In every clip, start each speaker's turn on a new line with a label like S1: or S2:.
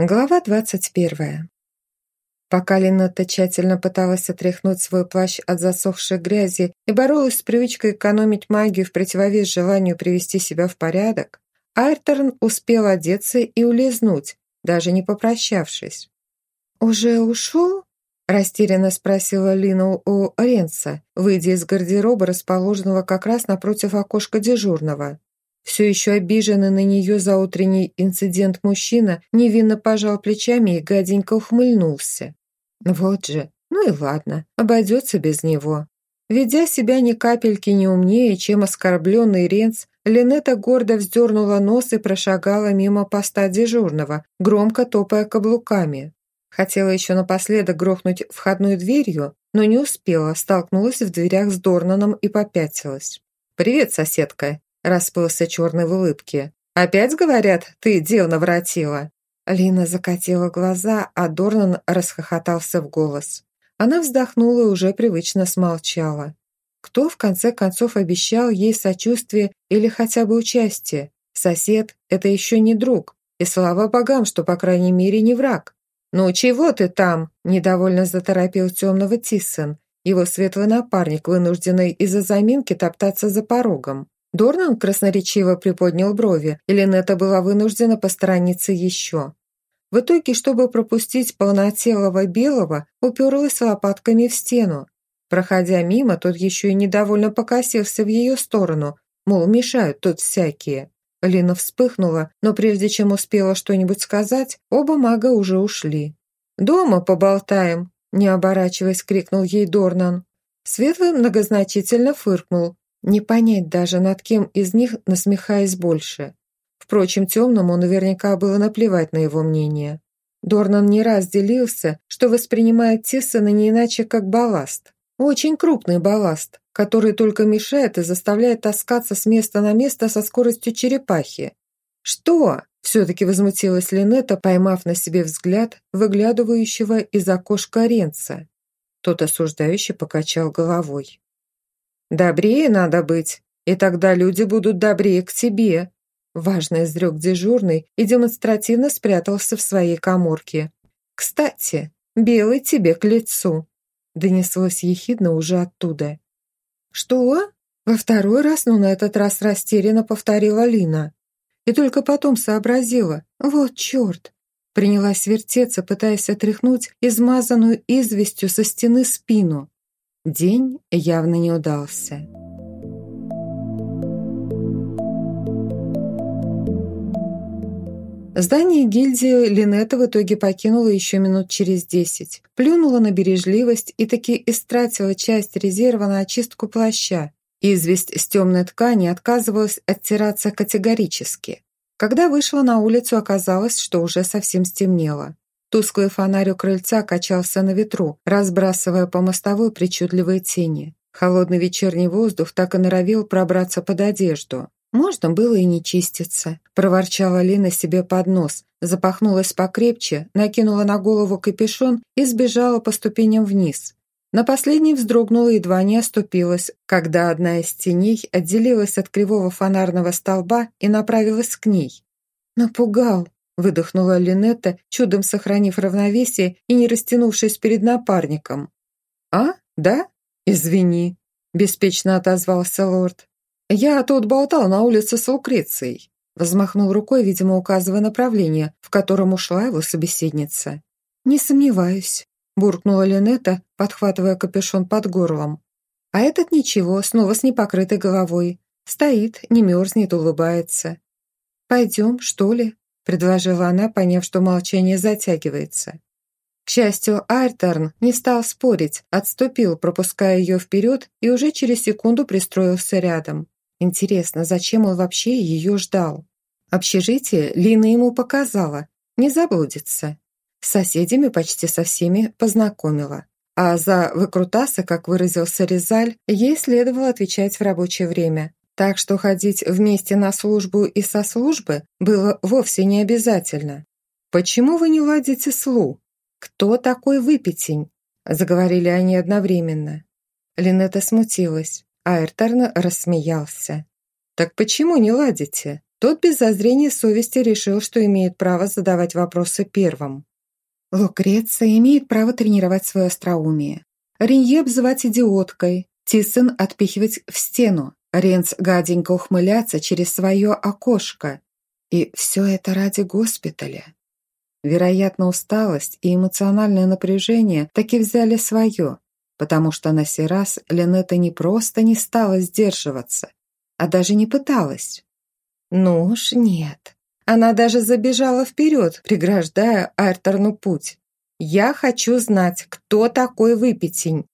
S1: Глава двадцать первая. Пока Линетта тщательно пыталась отряхнуть свой плащ от засохшей грязи и боролась с привычкой экономить магию в противовес желанию привести себя в порядок, Айрторн успел одеться и улизнуть, даже не попрощавшись. «Уже ушел?» – растерянно спросила Лина у Ренса, выйдя из гардероба, расположенного как раз напротив окошка дежурного. Все еще обиженный на нее за утренний инцидент мужчина невинно пожал плечами и гаденько ухмыльнулся. Вот же, ну и ладно, обойдется без него. Ведя себя ни капельки не умнее, чем оскорбленный Ренц, Линета гордо вздернула нос и прошагала мимо поста дежурного, громко топая каблуками. Хотела еще напоследок грохнуть входной дверью, но не успела, столкнулась в дверях с Дорнаном и попятилась. «Привет, соседка!» Расплылся черный в улыбке. «Опять, говорят, ты дел наворотила?» Лина закатила глаза, а Дорнан расхохотался в голос. Она вздохнула и уже привычно смолчала. Кто, в конце концов, обещал ей сочувствие или хотя бы участие? Сосед – это еще не друг. И слава богам, что, по крайней мере, не враг. «Ну чего ты там?» – недовольно заторопил темного Тиссен, его светлый напарник, вынужденный из-за заминки топтаться за порогом. Дорнан красноречиво приподнял брови, и Линетта была вынуждена посторониться еще. В итоге, чтобы пропустить полнотелого белого, уперлась лопатками в стену. Проходя мимо, тот еще и недовольно покосился в ее сторону, мол, мешают тут всякие. Лина вспыхнула, но прежде чем успела что-нибудь сказать, оба мага уже ушли. «Дома поболтаем!» – не оборачиваясь, крикнул ей Дорнан. Светлый многозначительно фыркнул, не понять даже, над кем из них насмехаясь больше. Впрочем, темному наверняка было наплевать на его мнение. Дорнан не раз делился, что воспринимает Тиссона не иначе, как балласт. Очень крупный балласт, который только мешает и заставляет таскаться с места на место со скоростью черепахи. «Что?» – все-таки возмутилась Линетта, поймав на себе взгляд выглядывающего из окошка Ренца. Тот осуждающе покачал головой. «Добрее надо быть, и тогда люди будут добрее к тебе», важно изрек дежурный и демонстративно спрятался в своей коморке. «Кстати, белый тебе к лицу», донеслось ехидно уже оттуда. «Что?» Во второй раз, но на этот раз растерянно повторила Лина. И только потом сообразила. «Вот черт!» Принялась вертеться, пытаясь отряхнуть измазанную известью со стены спину. День явно не удался. Здание гильдии Линета в итоге покинула еще минут через десять. Плюнула на бережливость и таки истратила часть резерва на очистку плаща. Известь с темной ткани отказывалась оттираться категорически. Когда вышла на улицу, оказалось, что уже совсем стемнело. Тусклый фонарь у крыльца качался на ветру, разбрасывая по мостовой причудливые тени. Холодный вечерний воздух так и норовил пробраться под одежду. «Можно было и не чиститься», – проворчала Лина себе под нос, запахнулась покрепче, накинула на голову капюшон и сбежала по ступеням вниз. На последней вздрогнула и едва не оступилась, когда одна из теней отделилась от кривого фонарного столба и направилась к ней. «Напугал», выдохнула Линетта, чудом сохранив равновесие и не растянувшись перед напарником. «А, да? Извини», – беспечно отозвался лорд. «Я тут болтал на улице с Лукрецией», – взмахнул рукой, видимо, указывая направление, в котором ушла его собеседница. «Не сомневаюсь», – буркнула Линетта, подхватывая капюшон под горлом. А этот ничего, снова с непокрытой головой. Стоит, не мерзнет, улыбается. «Пойдем, что ли?» Предложила она, поняв, что молчание затягивается. К счастью, Айрторн не стал спорить, отступил, пропуская ее вперед, и уже через секунду пристроился рядом. Интересно, зачем он вообще ее ждал? Общежитие Лина ему показала, не заблудится. С соседями почти со всеми познакомила. А за выкрутасы, как выразился Резаль, ей следовало отвечать в рабочее время. Так что ходить вместе на службу и со службы было вовсе не обязательно. «Почему вы не ладите с Лу? Кто такой выпятень?» Заговорили они одновременно. Линетта смутилась, а Эртерн рассмеялся. «Так почему не ладите?» тот без зазрения совести решил, что имеет право задавать вопросы первым. Лукреция имеет право тренировать свое остроумие. Ренье обзывать идиоткой, Тисон отпихивать в стену, Ренц гаденько ухмыляться через свое окошко. И все это ради госпиталя. Вероятно, усталость и эмоциональное напряжение таки взяли свое, потому что на сей раз Ленета не просто не стала сдерживаться, а даже не пыталась. Ну уж нет. Она даже забежала вперед, преграждая Айрторну путь. «Я хочу знать, кто такой выпятень».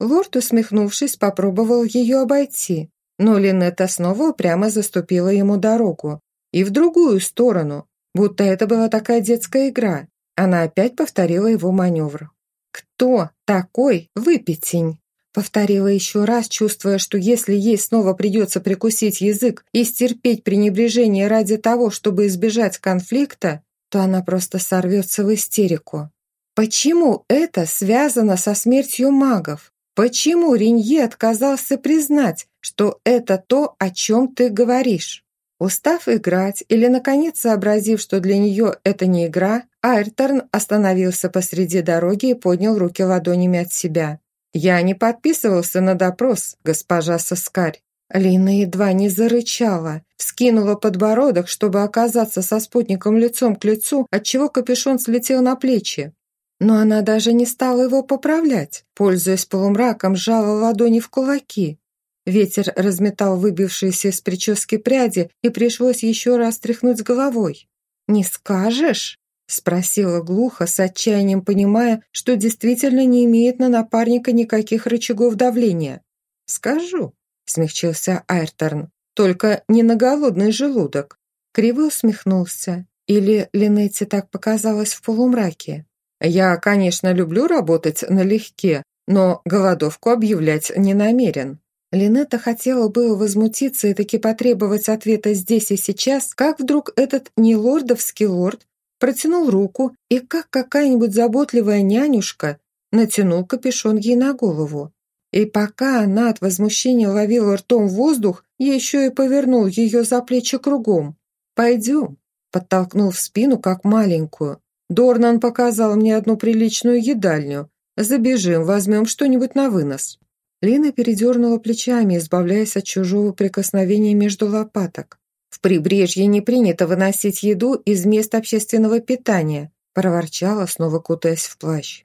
S1: Лорд, усмехнувшись, попробовал ее обойти, но Линетта снова упрямо заступила ему дорогу. И в другую сторону, будто это была такая детская игра. Она опять повторила его маневр. «Кто такой выпятень?» Повторила еще раз, чувствуя, что если ей снова придется прикусить язык и стерпеть пренебрежение ради того, чтобы избежать конфликта, то она просто сорвется в истерику. Почему это связано со смертью магов? Почему Ринье отказался признать, что это то, о чем ты говоришь? Устав играть или, наконец, сообразив, что для нее это не игра, Айрторн остановился посреди дороги и поднял руки ладонями от себя. «Я не подписывался на допрос, госпожа Соскарь». Лина едва не зарычала, вскинула подбородок, чтобы оказаться со спутником лицом к лицу, отчего капюшон слетел на плечи. Но она даже не стала его поправлять, пользуясь полумраком, сжала ладони в кулаки. Ветер разметал выбившиеся из прически пряди, и пришлось еще раз тряхнуть головой. «Не скажешь?» Спросила глухо, с отчаянием понимая, что действительно не имеет на напарника никаких рычагов давления. «Скажу», — смягчился Айрторн, — «только не на голодный желудок». Криво усмехнулся. Или Линетте так показалось в полумраке. «Я, конечно, люблю работать налегке, но голодовку объявлять не намерен». Линетта хотела было возмутиться и таки потребовать ответа здесь и сейчас, как вдруг этот нелордовский лорд протянул руку и, как какая-нибудь заботливая нянюшка, натянул капюшон ей на голову. И пока она от возмущения ловила ртом воздух, еще и повернул ее за плечи кругом. «Пойдем», – подтолкнул в спину, как маленькую. «Дорнан показал мне одну приличную едальню. Забежим, возьмем что-нибудь на вынос». Лина передернула плечами, избавляясь от чужого прикосновения между лопаток. «В прибрежье не принято выносить еду из мест общественного питания», проворчала, снова кутаясь в плащ.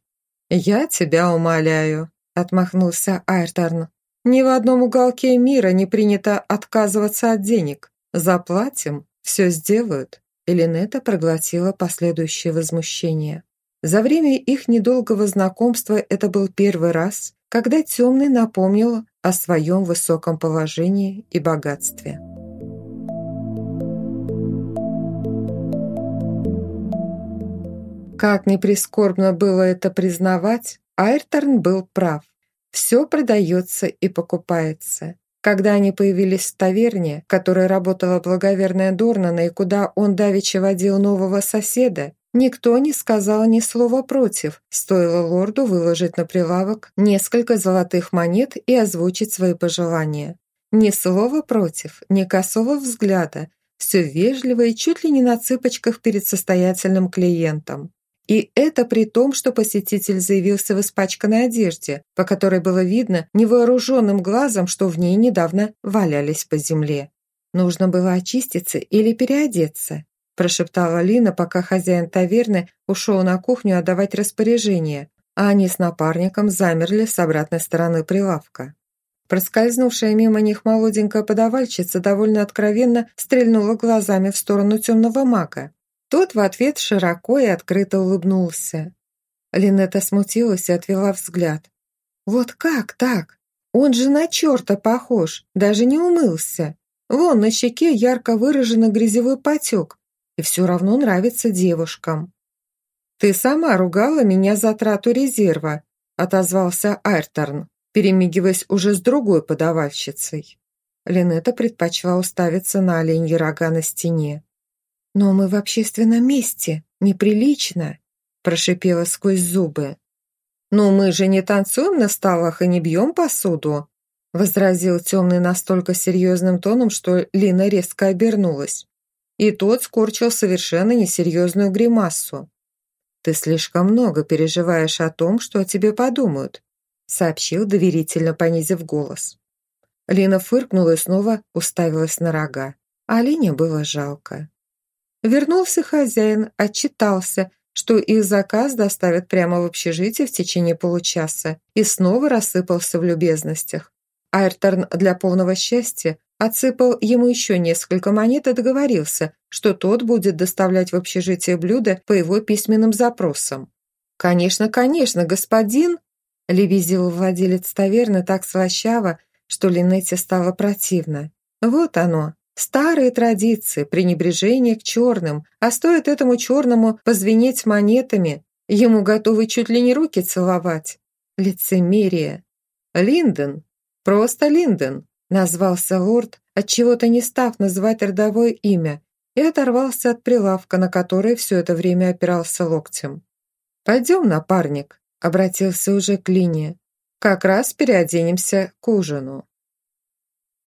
S1: «Я тебя умоляю», отмахнулся Айрторн. «Ни в одном уголке мира не принято отказываться от денег. Заплатим, все сделают». Элинета проглотила последующее возмущение. За время их недолгого знакомства это был первый раз, когда Темный напомнил о своем высоком положении и богатстве. Как ни прискорбно было это признавать, Айрторн был прав. Все продается и покупается. Когда они появились в таверне, в которой работала благоверная Дорнана и куда он давеча водил нового соседа, никто не сказал ни слова против, стоило лорду выложить на прилавок несколько золотых монет и озвучить свои пожелания. Ни слова против, ни косого взгляда, все вежливо и чуть ли не на цыпочках перед состоятельным клиентом. И это при том, что посетитель заявился в испачканной одежде, по которой было видно невооруженным глазом, что в ней недавно валялись по земле. Нужно было очиститься или переодеться, прошептала Лина, пока хозяин таверны ушел на кухню отдавать распоряжение, а они с напарником замерли с обратной стороны прилавка. Проскользнувшая мимо них молоденькая подавальщица довольно откровенно стрельнула глазами в сторону темного мага. Тот в ответ широко и открыто улыбнулся. Линетта смутилась и отвела взгляд. «Вот как так? Он же на черта похож, даже не умылся. Вон на щеке ярко выраженный грязевой потек, и все равно нравится девушкам». «Ты сама ругала меня за трату резерва», отозвался Айрторн, перемигиваясь уже с другой подавальщицей. Линетта предпочла уставиться на оленьи рога на стене. «Но мы в общественном месте, неприлично», прошипела сквозь зубы. «Но мы же не танцуем на столах и не бьем посуду», возразил темный настолько серьезным тоном, что Лина резко обернулась. и тот скорчил совершенно несерьезную гримассу. «Ты слишком много переживаешь о том, что о тебе подумают», сообщил, доверительно понизив голос. Лина фыркнула и снова уставилась на рога. А Алине было жалко. Вернулся хозяин, отчитался, что их заказ доставят прямо в общежитие в течение получаса, и снова рассыпался в любезностях. Айрторн для полного счастья отсыпал ему еще несколько монет и договорился, что тот будет доставлять в общежитие блюда по его письменным запросам. «Конечно, конечно, господин!» – лебезил владелец таверны так слащаво, что Линете стало противно. «Вот оно, Старые традиции, пренебрежение к черным, а стоит этому черному позвенеть монетами, ему готовы чуть ли не руки целовать. Лицемерие. Линден, просто Линден, назвался лорд, отчего-то не став называть родовое имя, и оторвался от прилавка, на который все это время опирался локтем. «Пойдем, напарник», — обратился уже к Лине. «Как раз переоденемся к ужину».